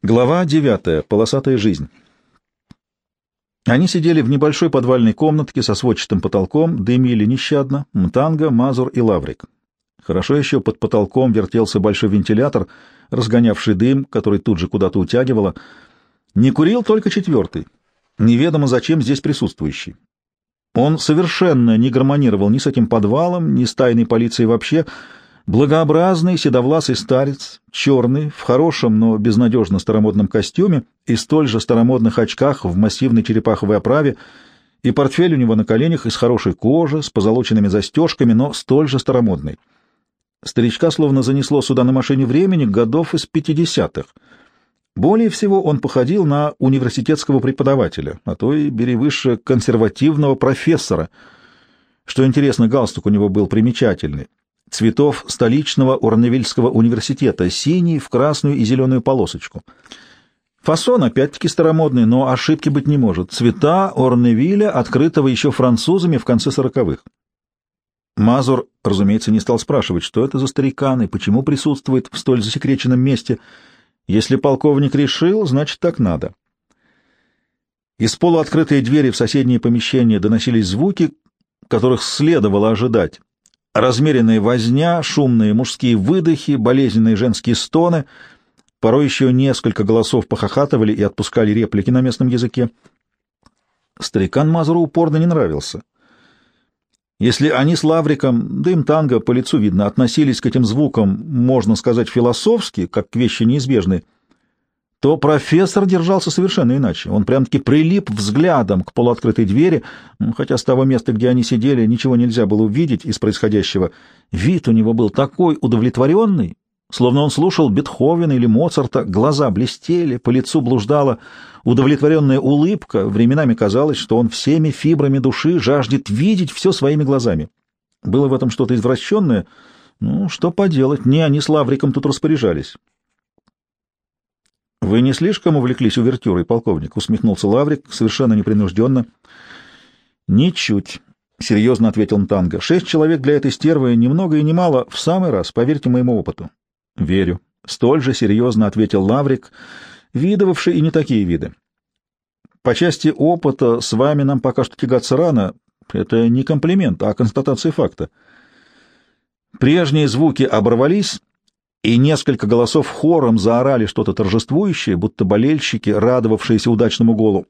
Глава девятая. Полосатая жизнь. Они сидели в небольшой подвальной комнатке со сводчатым потолком, дымили нещадно, Мтанга, Мазур и Лаврик. Хорошо еще под потолком вертелся большой вентилятор, разгонявший дым, который тут же куда-то утягивало. Не курил только четвертый, неведомо зачем здесь присутствующий. Он совершенно не гармонировал ни с этим подвалом, ни с тайной полицией вообще, — Благообразный седовласый старец, черный, в хорошем, но безнадежно старомодном костюме и столь же старомодных очках в массивной черепаховой оправе, и портфель у него на коленях из хорошей кожи, с позолоченными застежками, но столь же старомодный. Старичка словно занесло сюда на машине времени годов из пятидесятых. Более всего он походил на университетского преподавателя, а то и, бери выше, консервативного профессора. Что интересно, галстук у него был примечательный цветов столичного Орневильского университета, синий в красную и зеленую полосочку. Фасон опять-таки старомодный, но ошибки быть не может. Цвета Орневиля, открытого еще французами в конце сороковых. Мазур, разумеется, не стал спрашивать, что это за старикан и почему присутствует в столь засекреченном месте. Если полковник решил, значит, так надо. Из полуоткрытой двери в соседние помещения доносились звуки, которых следовало ожидать. Размеренная возня, шумные мужские выдохи, болезненные женские стоны. Порой еще несколько голосов похохатывали и отпускали реплики на местном языке. Старикан Мазуру упорно не нравился. Если они с Лавриком, да танго по лицу видно, относились к этим звукам, можно сказать, философски, как к вещи неизбежной, то профессор держался совершенно иначе. Он прям-таки прилип взглядом к полуоткрытой двери, хотя с того места, где они сидели, ничего нельзя было увидеть из происходящего. Вид у него был такой удовлетворенный, словно он слушал Бетховена или Моцарта, глаза блестели, по лицу блуждала удовлетворенная улыбка, временами казалось, что он всеми фибрами души жаждет видеть все своими глазами. Было в этом что-то извращенное, ну, что поделать, не они с Лавриком тут распоряжались. — Вы не слишком увлеклись увертюрой, полковник? — усмехнулся Лаврик совершенно непринужденно. — Ничуть, — серьезно ответил Мтанга. — Шесть человек для этой стервы ни много и ни мало, в самый раз, поверьте моему опыту. — Верю. Столь же серьезно ответил Лаврик, видывавший и не такие виды. — По части опыта с вами нам пока что тягаться рано. Это не комплимент, а констатация факта. Прежние звуки оборвались, и несколько голосов хором заорали что-то торжествующее, будто болельщики, радовавшиеся удачному голу.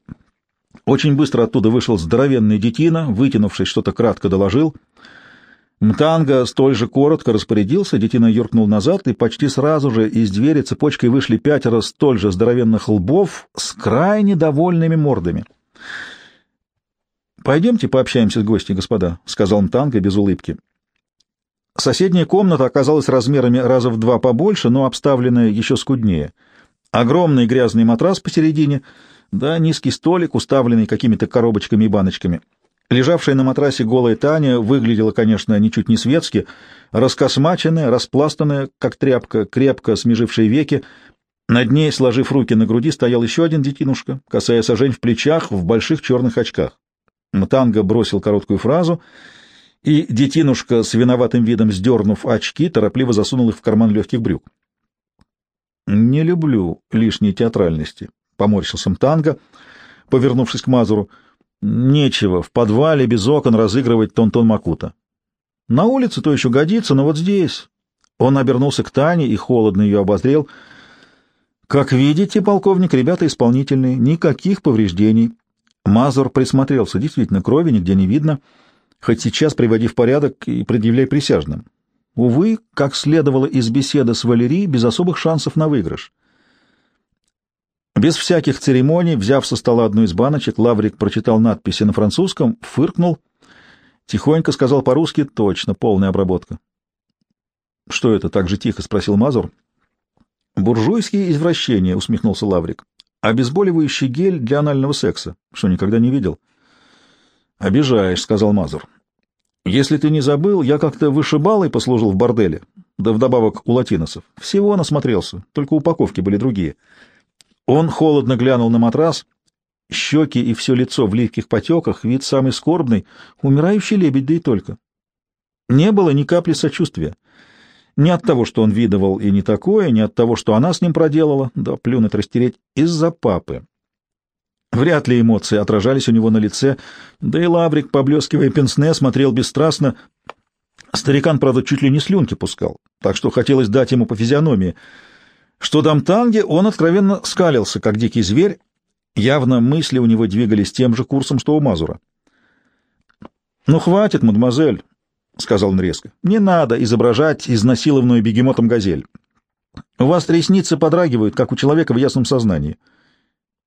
Очень быстро оттуда вышел здоровенный детина, вытянувшись, что-то кратко доложил. Мтанга столь же коротко распорядился, детина юркнул назад, и почти сразу же из двери цепочкой вышли пятеро столь же здоровенных лбов с крайне довольными мордами. «Пойдемте пообщаемся с гостями, господа», — сказал Мтанга без улыбки. Соседняя комната оказалась размерами раза в два побольше, но обставленная еще скуднее. Огромный грязный матрас посередине, да низкий столик, уставленный какими-то коробочками и баночками. Лежавшая на матрасе голая Таня выглядела, конечно, ничуть не светски, раскосмаченная, распластанная, как тряпка, крепко смежившая веки. Над ней, сложив руки на груди, стоял еще один детинушка, касаясь ожень в плечах, в больших черных очках. Мтанга бросил короткую фразу — и детинушка с виноватым видом, сдернув очки, торопливо засунул их в карман легких брюк. «Не люблю лишней театральности», — поморщился Мтанга, повернувшись к Мазуру. «Нечего в подвале без окон разыгрывать тон-тон Макута. На улице то еще годится, но вот здесь...» Он обернулся к Тане и холодно ее обозрел. «Как видите, полковник, ребята исполнительные, никаких повреждений». Мазур присмотрелся. Действительно, крови нигде не видно. — хоть сейчас приводи в порядок и предъявляй присяжным. Увы, как следовало из беседы с Валерией, без особых шансов на выигрыш. Без всяких церемоний, взяв со стола одну из баночек, Лаврик прочитал надписи на французском, фыркнул, тихонько сказал по-русски «точно, полная обработка». «Что это так же тихо?» — спросил Мазур. «Буржуйские извращения», — усмехнулся Лаврик. «Обезболивающий гель для анального секса. Что, никогда не видел?» «Обижаешь», — сказал Мазур. «Если ты не забыл, я как-то вышибалой послужил в борделе, да вдобавок у латиносов. Всего насмотрелся, только упаковки были другие». Он холодно глянул на матрас, щеки и все лицо в липких потеках, вид самый скорбный, умирающий лебедь, да и только. Не было ни капли сочувствия. Не от того, что он видывал и не такое, не от того, что она с ним проделала, да плюнуть растереть, из-за папы. Вряд ли эмоции отражались у него на лице, да и Лаврик, поблескивая пенсне, смотрел бесстрастно. Старикан, правда, чуть ли не слюнки пускал, так что хотелось дать ему по физиономии. Что дам танге, он откровенно скалился, как дикий зверь, явно мысли у него двигались тем же курсом, что у Мазура. «Ну, хватит, мадемуазель», — сказал он резко. «Не надо изображать изнасилованную бегемотом газель. У вас ресницы подрагивают, как у человека в ясном сознании».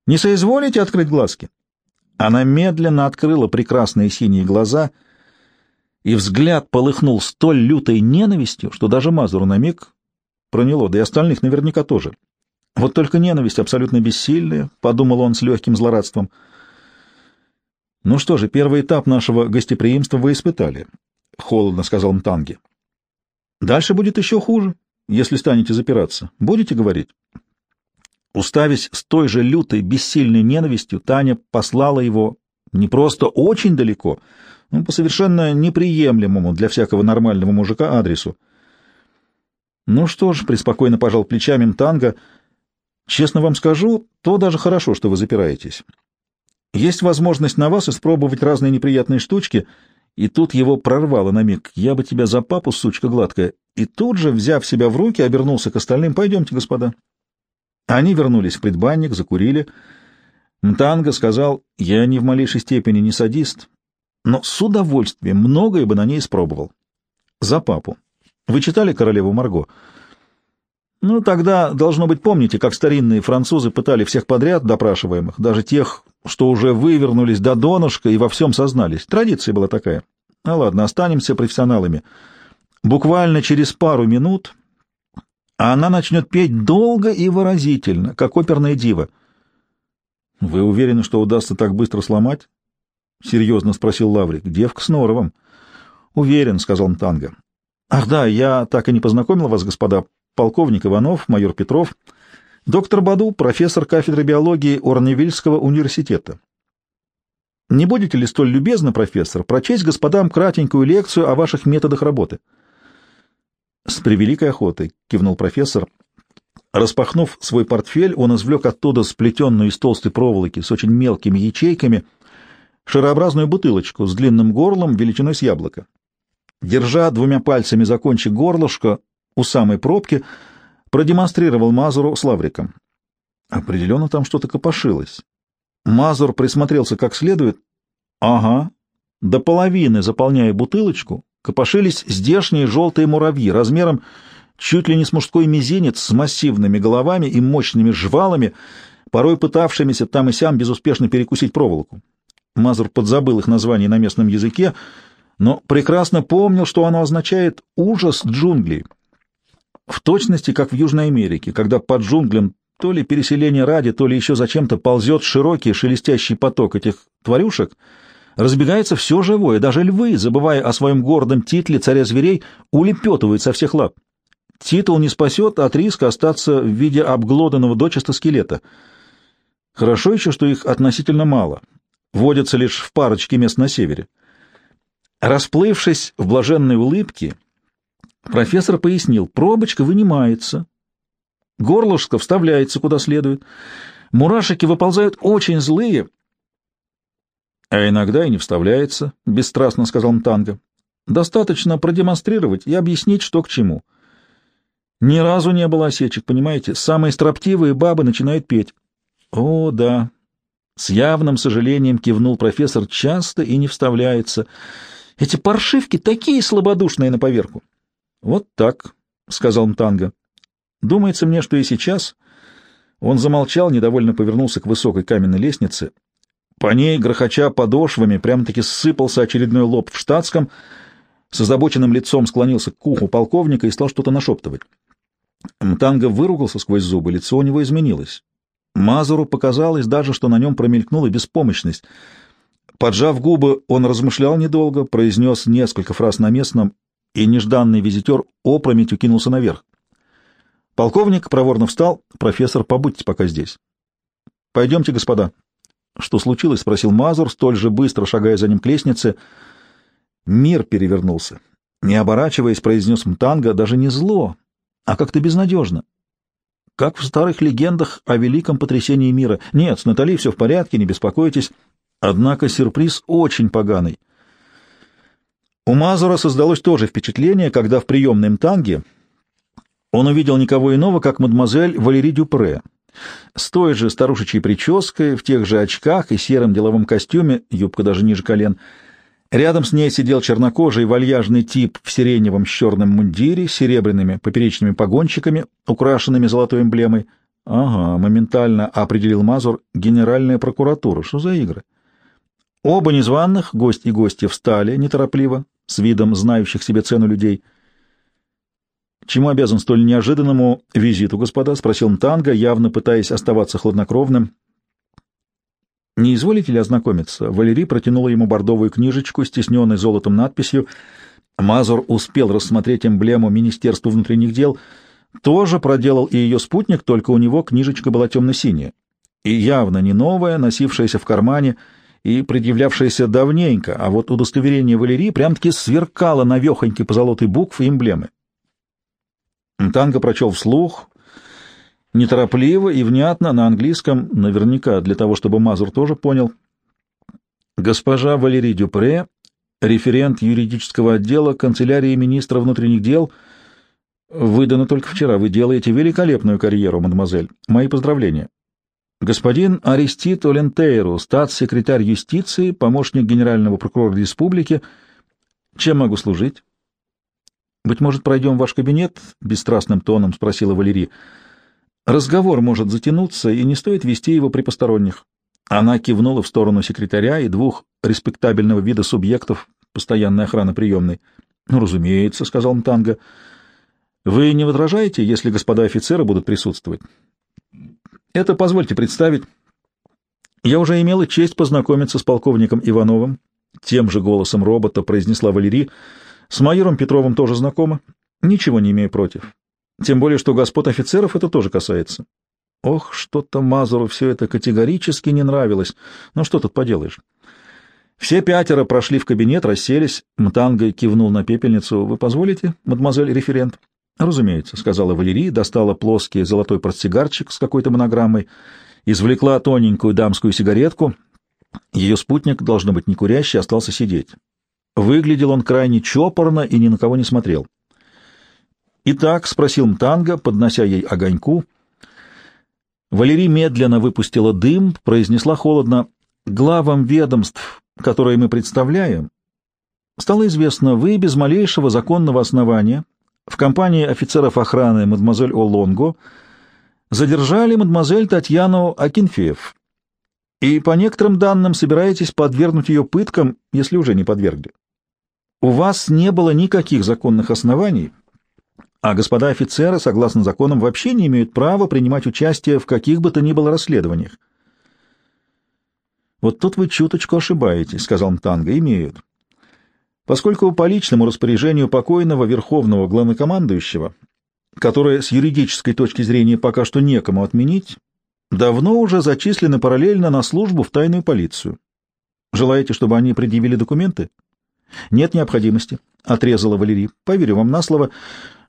Не соизволите открыть глазки? Она медленно открыла прекрасные синие глаза, и взгляд полыхнул столь лютой ненавистью, что даже Мазуру на миг проняло, да и остальных наверняка тоже. Вот только ненависть абсолютно бессильная, — подумал он с легким злорадством. Ну что же, первый этап нашего гостеприимства вы испытали, — холодно сказал Мтанги. Дальше будет еще хуже, если станете запираться. Будете говорить? Уставясь с той же лютой, бессильной ненавистью, Таня послала его не просто очень далеко, но по совершенно неприемлемому для всякого нормального мужика адресу. Ну что ж, преспокойно пожал плечами Мтанга, честно вам скажу, то даже хорошо, что вы запираетесь. Есть возможность на вас испробовать разные неприятные штучки, и тут его прорвало на миг. Я бы тебя за папу, сучка гладкая. И тут же, взяв себя в руки, обернулся к остальным. Пойдемте, господа. Они вернулись в предбанник, закурили. Мтанга сказал, я ни в малейшей степени не садист, но с удовольствием многое бы на ней испробовал. За папу. Вы читали «Королеву Марго»? Ну, тогда, должно быть, помните, как старинные французы пытали всех подряд допрашиваемых, даже тех, что уже вывернулись до донышка и во всем сознались. Традиция была такая. Ну ладно, останемся профессионалами. Буквально через пару минут а она начнет петь долго и выразительно, как оперная дива. — Вы уверены, что удастся так быстро сломать? — серьезно спросил Лаврик. — Девка с норовом. — Уверен, — сказал Мтанга. — Ах да, я так и не познакомил вас, господа. Полковник Иванов, майор Петров, доктор Баду, профессор кафедры биологии Орневильского университета. Не будете ли столь любезны, профессор, прочесть господам кратенькую лекцию о ваших методах работы? —— С превеликой охотой, — кивнул профессор. Распахнув свой портфель, он извлек оттуда сплетенную из толстой проволоки с очень мелкими ячейками шарообразную бутылочку с длинным горлом величиной с яблоко. Держа двумя пальцами за кончик горлышка у самой пробки, продемонстрировал Мазуру с лавриком. Определенно там что-то копошилось. Мазур присмотрелся как следует. Ага, до половины заполняя бутылочку, копошились здешние желтые муравьи размером чуть ли не с мужской мизинец, с массивными головами и мощными жвалами, порой пытавшимися там и сям безуспешно перекусить проволоку. Мазур подзабыл их название на местном языке, но прекрасно помнил, что оно означает «ужас джунглей». В точности, как в Южной Америке, когда под джунглем то ли переселение ради, то ли еще зачем-то ползет широкий шелестящий поток этих тварюшек — разбегается все живое, даже львы, забывая о своем гордом титле царя зверей, улепетывают со всех лап. Титул не спасет от риска остаться в виде обглоданного дочисто скелета. Хорошо еще, что их относительно мало, водятся лишь в парочке мест на севере. Расплывшись в блаженной улыбке, профессор пояснил, пробочка вынимается, горлышко вставляется куда следует, мурашики выползают очень злые — а иногда и не вставляется, — бесстрастно сказал Мтанга. Достаточно продемонстрировать и объяснить, что к чему. Ни разу не было осечек, понимаете? Самые строптивые бабы начинают петь. О, да. С явным сожалением кивнул профессор, часто и не вставляется. Эти паршивки такие слабодушные на поверку. Вот так, — сказал Мтанга. Думается мне, что и сейчас... Он замолчал, недовольно повернулся к высокой каменной лестнице — по ней, грохоча подошвами, прямо-таки сыпался очередной лоб в штатском, с озабоченным лицом склонился к уху полковника и стал что-то нашептывать. Мтанга выругался сквозь зубы, лицо у него изменилось. Мазуру показалось даже, что на нем промелькнула беспомощность. Поджав губы, он размышлял недолго, произнес несколько фраз на местном, и нежданный визитер опрометью кинулся наверх. Полковник проворно встал. «Профессор, побудьте пока здесь». «Пойдемте, господа», «Что случилось?» — спросил Мазур, столь же быстро шагая за ним к лестнице. Мир перевернулся. Не оборачиваясь, произнес Мтанга даже не зло, а как-то безнадежно. Как в старых легендах о великом потрясении мира. Нет, с Натали все в порядке, не беспокойтесь. Однако сюрприз очень поганый. У Мазура создалось тоже впечатление, когда в приемной Мтанге он увидел никого иного, как мадемуазель Валерий Дюпре. С той же старушечьей прической, в тех же очках и сером деловом костюме, юбка даже ниже колен. Рядом с ней сидел чернокожий вальяжный тип в сиреневом с черным мундире, серебряными поперечными погончиками, украшенными золотой эмблемой. Ага, моментально определил Мазур генеральная прокуратура. Что за игры? Оба незваных, гость и гости, встали неторопливо, с видом знающих себе цену людей. «Чему обязан столь неожиданному визиту, господа?» — спросил Мтанга, явно пытаясь оставаться хладнокровным. «Не изволите ли ознакомиться?» Валерий протянула ему бордовую книжечку, стесненной золотом надписью. Мазур успел рассмотреть эмблему Министерства внутренних дел. Тоже проделал и ее спутник, только у него книжечка была темно-синяя. И явно не новая, носившаяся в кармане — и предъявлявшаяся давненько, а вот удостоверение Валерии прям-таки сверкало навехоньки позолотой букв и эмблемы. Танго прочел вслух, неторопливо и внятно на английском, наверняка для того, чтобы Мазур тоже понял. Госпожа Валерий Дюпре, референт юридического отдела канцелярии министра внутренних дел, выдано только вчера. Вы делаете великолепную карьеру, мадемуазель. Мои поздравления. Господин Аристит Олентейру, статс-секретарь юстиции, помощник генерального прокурора республики. Чем могу служить? Быть может, пройдем в ваш кабинет? Бесстрастным тоном спросила Валерий. Разговор может затянуться, и не стоит вести его при посторонних. Она кивнула в сторону секретаря и двух респектабельного вида субъектов постоянной охраны приемной. — Ну, разумеется, — сказал Мтанга. — Вы не возражаете, если господа офицеры будут присутствовать? Это позвольте представить. Я уже имела честь познакомиться с полковником Ивановым. Тем же голосом робота произнесла Валерий. С майором Петровым тоже знакома. Ничего не имею против. Тем более, что господ офицеров это тоже касается. Ох, что-то Мазуру все это категорически не нравилось. Ну что тут поделаешь? Все пятеро прошли в кабинет, расселись. Мтанга кивнул на пепельницу. «Вы позволите, мадемуазель референт?» «Разумеется», — сказала Валерия, достала плоский золотой портсигарчик с какой-то монограммой, извлекла тоненькую дамскую сигаретку. Ее спутник, должно быть, не курящий, остался сидеть. Выглядел он крайне чопорно и ни на кого не смотрел. «Итак», — спросил Мтанга, поднося ей огоньку. Валерий медленно выпустила дым, произнесла холодно. «Главам ведомств, которые мы представляем, стало известно, вы без малейшего законного основания в компании офицеров охраны мадемуазель Олонго задержали мадемуазель Татьяну Акинфеев, и по некоторым данным собираетесь подвергнуть ее пыткам, если уже не подвергли. У вас не было никаких законных оснований, а господа офицеры, согласно законам, вообще не имеют права принимать участие в каких бы то ни было расследованиях. «Вот тут вы чуточку ошибаетесь», — сказал Мтанга, — «имеют поскольку по личному распоряжению покойного верховного главнокомандующего, которое с юридической точки зрения пока что некому отменить, давно уже зачислены параллельно на службу в тайную полицию. Желаете, чтобы они предъявили документы? Нет необходимости, — отрезала Валерий. Поверю вам на слово.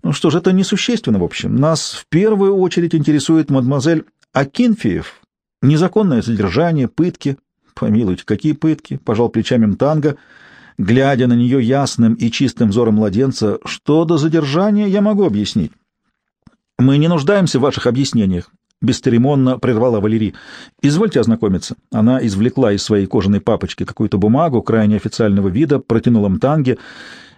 Ну что ж, это несущественно, в общем. Нас в первую очередь интересует мадемуазель Акинфеев. Незаконное содержание, пытки. Помилуйте, какие пытки? — пожал плечами Мтанга — глядя на нее ясным и чистым взором младенца, что до задержания я могу объяснить. «Мы не нуждаемся в ваших объяснениях», — бесцеремонно прервала Валерий. «Извольте ознакомиться». Она извлекла из своей кожаной папочки какую-то бумагу крайне официального вида, протянула Мтанге,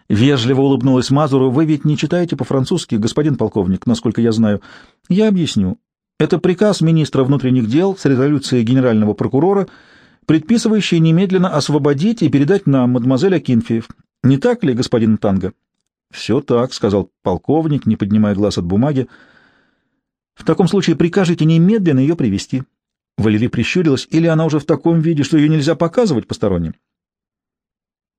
вежливо улыбнулась Мазуру. «Вы ведь не читаете по-французски, господин полковник, насколько я знаю. Я объясню. Это приказ министра внутренних дел с резолюцией генерального прокурора — предписывающий немедленно освободить и передать нам мадемуазель Акинфеев. Не так ли, господин Танго? — Все так, — сказал полковник, не поднимая глаз от бумаги. — В таком случае прикажите немедленно ее привести. Валерий прищурилась, или она уже в таком виде, что ее нельзя показывать посторонним?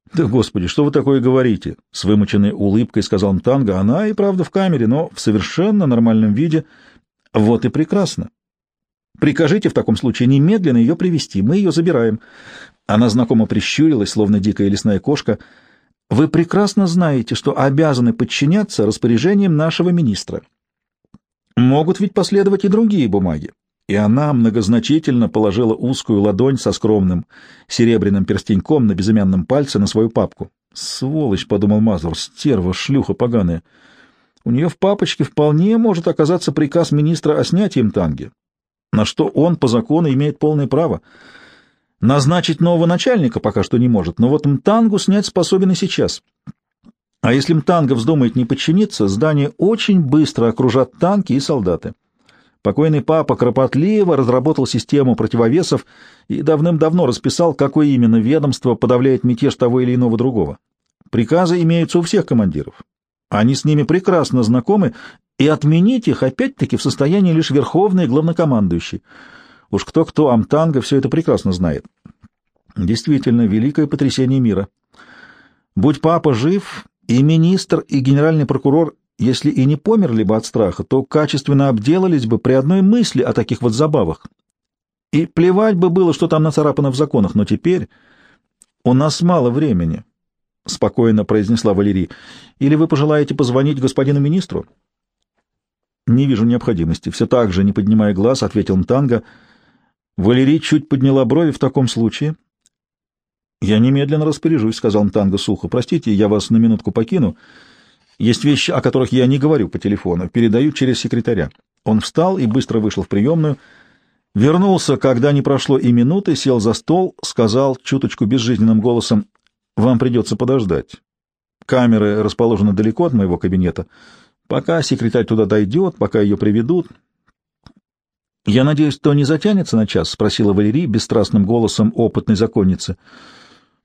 — Да, господи, что вы такое говорите? — с вымученной улыбкой сказал Мтанга. — Она и правда в камере, но в совершенно нормальном виде. Вот и прекрасно. Прикажите в таком случае немедленно ее привести. Мы ее забираем. Она знакомо прищурилась, словно дикая лесная кошка. Вы прекрасно знаете, что обязаны подчиняться распоряжениям нашего министра. Могут ведь последовать и другие бумаги. И она многозначительно положила узкую ладонь со скромным серебряным перстеньком на безымянном пальце на свою папку. «Сволочь!» — подумал Мазур, — «стерва, шлюха поганая. У нее в папочке вполне может оказаться приказ министра о снятии мтанги, на что он по закону имеет полное право. Назначить нового начальника пока что не может, но вот мтангу снять способен и сейчас. А если мтанга вздумает не подчиниться, здание очень быстро окружат танки и солдаты. Покойный папа кропотливо разработал систему противовесов и давным-давно расписал, какое именно ведомство подавляет мятеж того или иного другого. Приказы имеются у всех командиров. Они с ними прекрасно знакомы, и отменить их опять-таки в состоянии лишь верховный главнокомандующий. Уж кто-кто, Амтанга все это прекрасно знает. Действительно, великое потрясение мира. Будь папа жив, и министр, и генеральный прокурор, если и не померли бы от страха, то качественно обделались бы при одной мысли о таких вот забавах. И плевать бы было, что там нацарапано в законах, но теперь у нас мало времени, — спокойно произнесла Валерий. — Или вы пожелаете позвонить господину министру? — Не вижу необходимости. Все так же, не поднимая глаз, ответил Мтанга. Валерий чуть подняла брови в таком случае. — Я немедленно распоряжусь, — сказал Мтанга сухо. — Простите, я вас на минутку покину. Есть вещи, о которых я не говорю по телефону, передаю через секретаря. Он встал и быстро вышел в приемную. Вернулся, когда не прошло и минуты, сел за стол, сказал чуточку безжизненным голосом, «Вам придется подождать. Камеры расположены далеко от моего кабинета. Пока секретарь туда дойдет, пока ее приведут, «Я надеюсь, то не затянется на час?» — спросила Валерий бесстрастным голосом опытной законницы.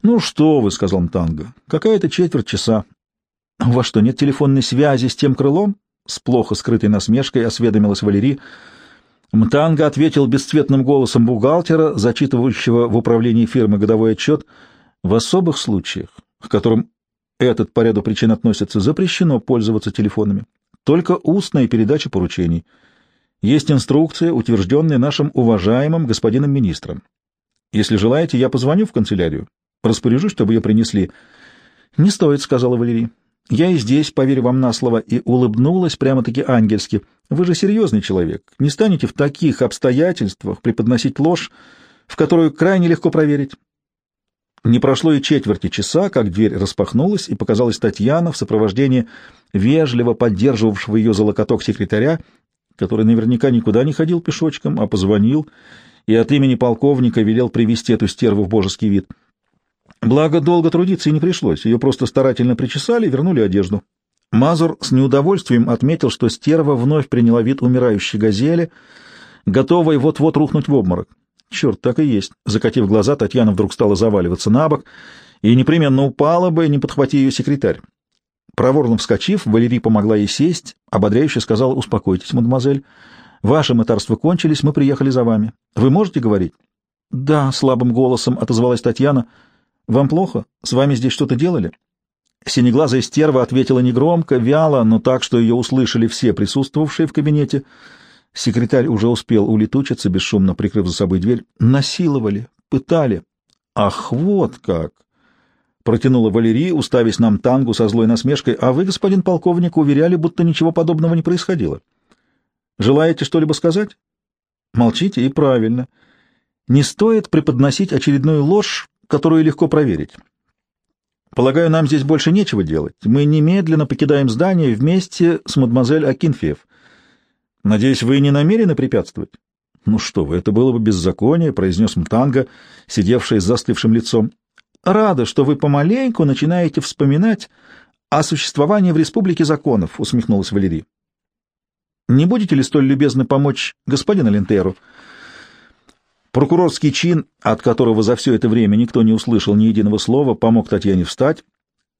«Ну что вы», — сказал Мтанго, — «какая-то четверть часа». «У вас что, нет телефонной связи с тем крылом?» — с плохо скрытой насмешкой осведомилась Валерий. Мтанго ответил бесцветным голосом бухгалтера, зачитывающего в управлении фирмы годовой отчет. «В особых случаях, к которым этот по ряду причин относится, запрещено пользоваться телефонами. Только устная передача поручений». Есть инструкция, утвержденная нашим уважаемым господином министром. Если желаете, я позвоню в канцелярию, распоряжусь, чтобы ее принесли. — Не стоит, — сказала Валерий. — Я и здесь, поверю вам на слово, и улыбнулась прямо-таки ангельски. Вы же серьезный человек, не станете в таких обстоятельствах преподносить ложь, в которую крайне легко проверить. Не прошло и четверти часа, как дверь распахнулась, и показалась Татьяна в сопровождении вежливо поддерживавшего ее за локоток секретаря который наверняка никуда не ходил пешочком, а позвонил и от имени полковника велел привести эту стерву в божеский вид. Благо, долго трудиться и не пришлось, ее просто старательно причесали и вернули одежду. Мазур с неудовольствием отметил, что стерва вновь приняла вид умирающей газели, готовой вот-вот рухнуть в обморок. Черт, так и есть. Закатив глаза, Татьяна вдруг стала заваливаться на бок и непременно упала бы, не подхвати ее секретарь. Проворно вскочив, Валерий помогла ей сесть, ободряюще сказала, «Успокойтесь, мадемуазель, ваши мытарства кончились, мы приехали за вами. Вы можете говорить?» «Да», — слабым голосом отозвалась Татьяна. «Вам плохо? С вами здесь что-то делали?» Синеглазая стерва ответила негромко, вяло, но так, что ее услышали все присутствовавшие в кабинете. Секретарь уже успел улетучиться, бесшумно прикрыв за собой дверь. «Насиловали, пытали». «Ах, вот как!» — протянула Валерия, уставясь нам тангу со злой насмешкой, — а вы, господин полковник, уверяли, будто ничего подобного не происходило. Желаете что-либо сказать? Молчите, и правильно. Не стоит преподносить очередную ложь, которую легко проверить. Полагаю, нам здесь больше нечего делать. Мы немедленно покидаем здание вместе с мадемуазель Акинфеев. Надеюсь, вы не намерены препятствовать? Ну что вы, это было бы беззаконие, — произнес Мтанга, сидевший с застывшим лицом рада, что вы помаленьку начинаете вспоминать о существовании в республике законов, — усмехнулась Валерий. — Не будете ли столь любезны помочь господину Лентеру? Прокурорский чин, от которого за все это время никто не услышал ни единого слова, помог Татьяне встать.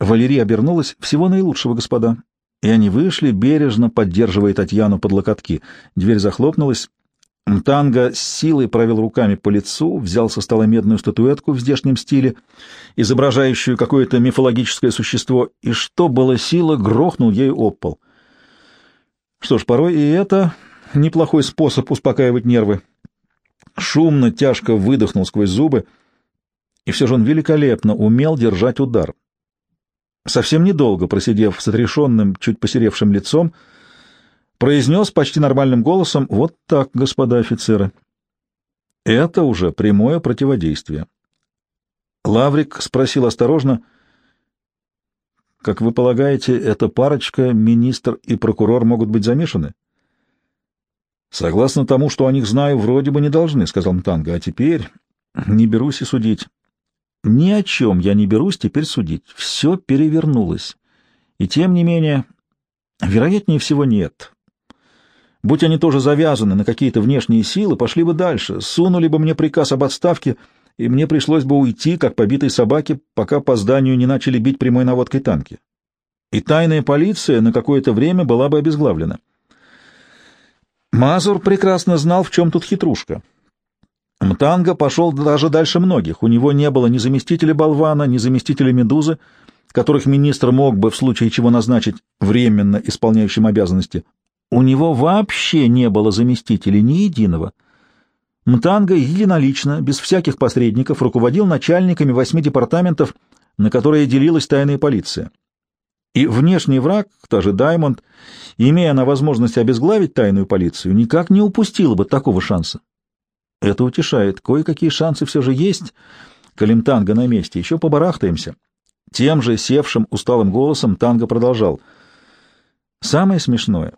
Валерия обернулась. «Всего наилучшего, господа». И они вышли, бережно поддерживая Татьяну под локотки. Дверь захлопнулась. Мтанга с силой провел руками по лицу, взял со стола медную статуэтку в здешнем стиле, изображающую какое-то мифологическое существо, и что было сила, грохнул ею об пол. Что ж, порой и это неплохой способ успокаивать нервы. Шумно, тяжко выдохнул сквозь зубы, и все же он великолепно умел держать удар. совсем недолго просидев с отрешенным, чуть посеревшим лицом, произнес почти нормальным голосом «Вот так, господа офицеры». Это уже прямое противодействие. Лаврик спросил осторожно, «Как вы полагаете, эта парочка, министр и прокурор, могут быть замешаны?» «Согласно тому, что о них знаю, вроде бы не должны», — сказал Мтанга. «А теперь не берусь и судить». «Ни о чем я не берусь теперь судить. Все перевернулось. И тем не менее, вероятнее всего, нет. Будь они тоже завязаны на какие-то внешние силы, пошли бы дальше, сунули бы мне приказ об отставке, и мне пришлось бы уйти, как побитой собаке, пока по зданию не начали бить прямой наводкой танки. И тайная полиция на какое-то время была бы обезглавлена. Мазур прекрасно знал, в чем тут хитрушка. Мтанга пошел даже дальше многих. У него не было ни заместителя болвана, ни заместителя медузы, которых министр мог бы в случае чего назначить временно исполняющим обязанности. У него вообще не было заместителей ни единого. Мтанга единолично, без всяких посредников, руководил начальниками восьми департаментов, на которые делилась тайная полиция. И внешний враг, та же Даймонд, имея на возможность обезглавить тайную полицию, никак не упустил бы такого шанса. Это утешает. Кое-какие шансы все же есть. Калимтанга на месте. Еще побарахтаемся. Тем же севшим усталым голосом Танго продолжал. Самое смешное,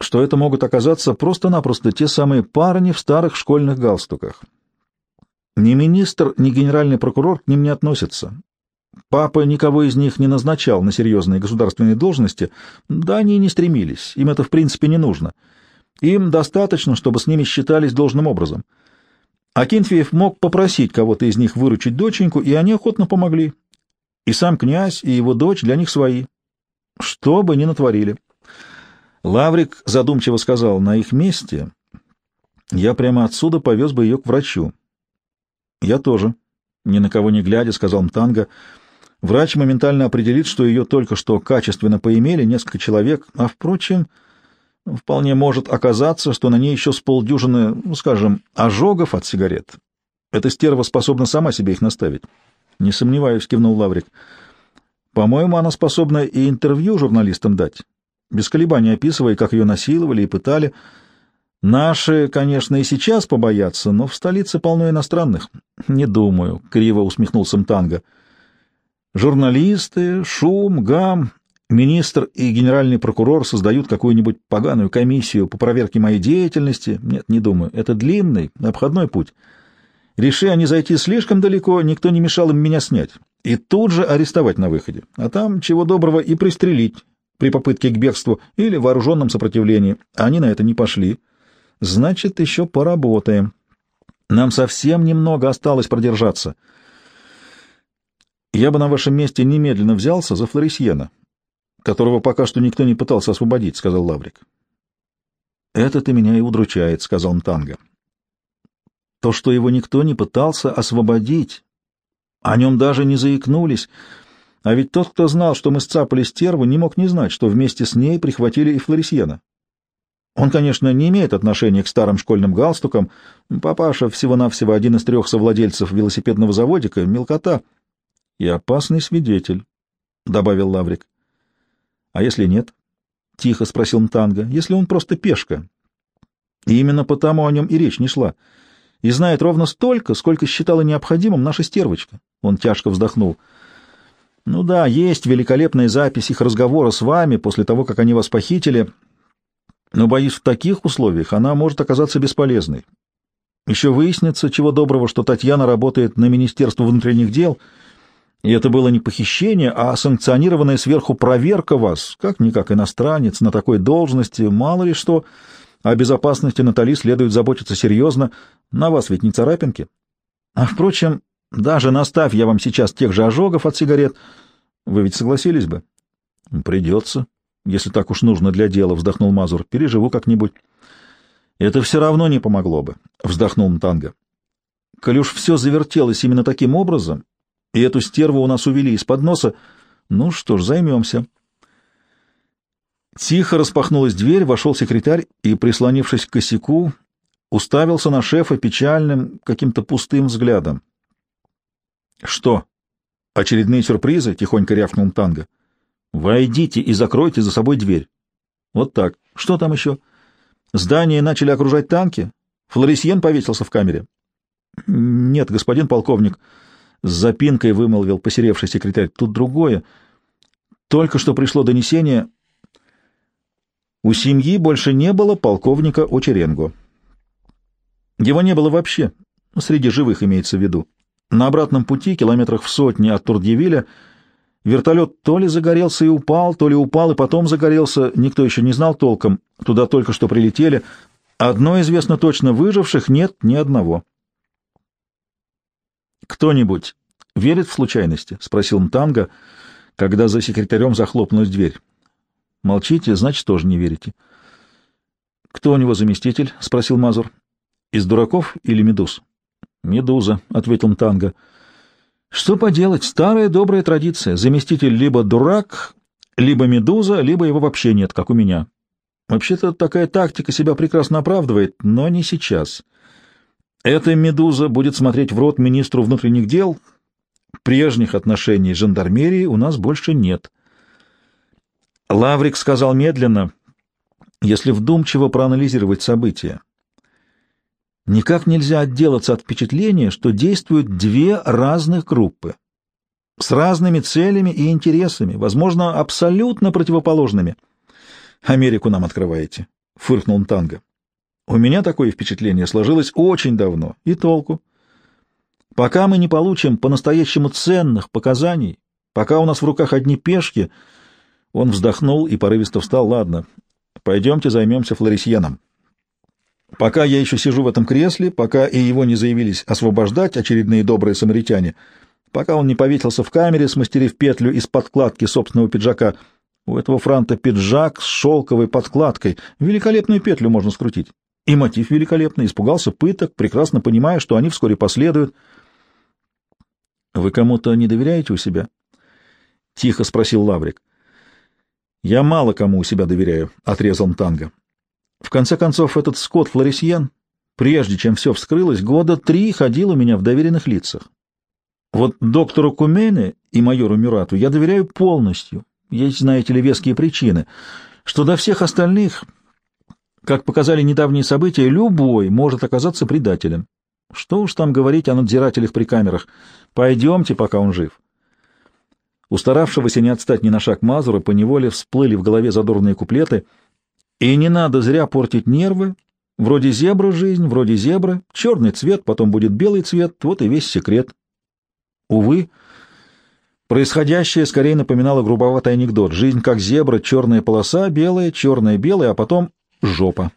что это могут оказаться просто-напросто те самые парни в старых школьных галстуках. Ни министр, ни генеральный прокурор к ним не относятся. Папа никого из них не назначал на серьезные государственные должности, да они и не стремились, им это в принципе не нужно. Им достаточно, чтобы с ними считались должным образом. Акинфеев мог попросить кого-то из них выручить доченьку, и они охотно помогли. И сам князь, и его дочь для них свои. Что бы ни натворили. Лаврик задумчиво сказал, на их месте я прямо отсюда повез бы ее к врачу. Я тоже, ни на кого не глядя, сказал Мтанга. Врач моментально определит, что ее только что качественно поимели несколько человек, а, впрочем, вполне может оказаться, что на ней еще с полдюжины, ну, скажем, ожогов от сигарет. Эта стерва способна сама себе их наставить. — Не сомневаюсь, — кивнул Лаврик. — По-моему, она способна и интервью журналистам дать без колебаний описывая, как ее насиловали и пытали. Наши, конечно, и сейчас побоятся, но в столице полно иностранных. Не думаю, — криво усмехнулся Мтанга. Журналисты, шум, гам, министр и генеральный прокурор создают какую-нибудь поганую комиссию по проверке моей деятельности. Нет, не думаю. Это длинный, обходной путь. Реши они зайти слишком далеко, никто не мешал им меня снять. И тут же арестовать на выходе. А там, чего доброго, и пристрелить, при попытке к бегству или вооруженном сопротивлении. Они на это не пошли. Значит, еще поработаем. Нам совсем немного осталось продержаться. Я бы на вашем месте немедленно взялся за Флорисьена, которого пока что никто не пытался освободить, — сказал Лаврик. — Это-то меня и удручает, — сказал Мтанга. То, что его никто не пытался освободить, о нем даже не заикнулись — а ведь тот, кто знал, что мы сцапали стерву, не мог не знать, что вместе с ней прихватили и Флорисьена. Он, конечно, не имеет отношения к старым школьным галстукам. Папаша всего-навсего один из трех совладельцев велосипедного заводика, мелкота и опасный свидетель, — добавил Лаврик. — А если нет? — тихо спросил Мтанга. — Если он просто пешка. И именно потому о нем и речь не шла. И знает ровно столько, сколько считала необходимым наша стервочка. Он тяжко вздохнул. — ну да, есть великолепная запись их разговора с вами после того, как они вас похитили, но, боюсь, в таких условиях она может оказаться бесполезной. Еще выяснится, чего доброго, что Татьяна работает на Министерство внутренних дел, и это было не похищение, а санкционированная сверху проверка вас, как-никак иностранец, на такой должности, мало ли что, о безопасности Натали следует заботиться серьезно, на вас ведь не царапинки. А, впрочем, даже наставь я вам сейчас тех же ожогов от сигарет, вы ведь согласились бы? — Придется, если так уж нужно для дела, — вздохнул Мазур. — Переживу как-нибудь. — Это все равно не помогло бы, — вздохнул Мтанга. — уж все завертелось именно таким образом, и эту стерву у нас увели из-под носа, ну что ж, займемся. Тихо распахнулась дверь, вошел секретарь и, прислонившись к косяку, уставился на шефа печальным, каким-то пустым взглядом. — Что? Очередные сюрпризы, — тихонько рявкнул Танго. Войдите и закройте за собой дверь. Вот так. Что там еще? Здание начали окружать танки? Флорисьен повесился в камере? Нет, господин полковник, — с запинкой вымолвил посеревший секретарь. Тут другое. Только что пришло донесение. У семьи больше не было полковника Очеренго. Его не было вообще, среди живых имеется в виду. На обратном пути, километрах в сотне от Турдьевиля, вертолет то ли загорелся и упал, то ли упал и потом загорелся, никто еще не знал толком, туда только что прилетели. Одно известно точно, выживших нет ни одного. «Кто-нибудь верит в случайности?» — спросил Мтанга, когда за секретарем захлопнулась дверь. «Молчите, значит, тоже не верите». «Кто у него заместитель?» — спросил Мазур. Из дураков или медуз? Медуза, ответил Мтанга. Что поделать, старая добрая традиция. Заместитель либо дурак, либо медуза, либо его вообще нет, как у меня. Вообще-то такая тактика себя прекрасно оправдывает, но не сейчас. Эта медуза будет смотреть в рот министру внутренних дел. Прежних отношений с жандармерией у нас больше нет. Лаврик сказал медленно, если вдумчиво проанализировать события, Никак нельзя отделаться от впечатления, что действуют две разных группы с разными целями и интересами, возможно, абсолютно противоположными. «Америку нам открываете», — фыркнул Танго. «У меня такое впечатление сложилось очень давно. И толку? Пока мы не получим по-настоящему ценных показаний, пока у нас в руках одни пешки...» Он вздохнул и порывисто встал. «Ладно, пойдемте займемся Флорисьеном». Пока я еще сижу в этом кресле, пока и его не заявились освобождать очередные добрые самаритяне, пока он не повесился в камере, смастерив петлю из подкладки собственного пиджака, у этого франта пиджак с шелковой подкладкой, великолепную петлю можно скрутить. И мотив великолепный, испугался пыток, прекрасно понимая, что они вскоре последуют. — Вы кому-то не доверяете у себя? — тихо спросил Лаврик. — Я мало кому у себя доверяю, — отрезал Мтанга. В конце концов, этот Скотт Флорисьен, прежде чем все вскрылось, года три ходил у меня в доверенных лицах. Вот доктору Кумене и майору Мюрату я доверяю полностью. Есть, знаете ли, веские причины. Что до всех остальных, как показали недавние события, любой может оказаться предателем. Что уж там говорить о надзирателях при камерах. Пойдемте, пока он жив. У старавшегося не отстать ни на шаг Мазура поневоле всплыли в голове задорные куплеты — и не надо зря портить нервы. Вроде зебра жизнь, вроде зебра. Черный цвет, потом будет белый цвет. Вот и весь секрет. Увы, происходящее скорее напоминало грубоватый анекдот. Жизнь как зебра, черная полоса, белая, черная, белая, а потом жопа.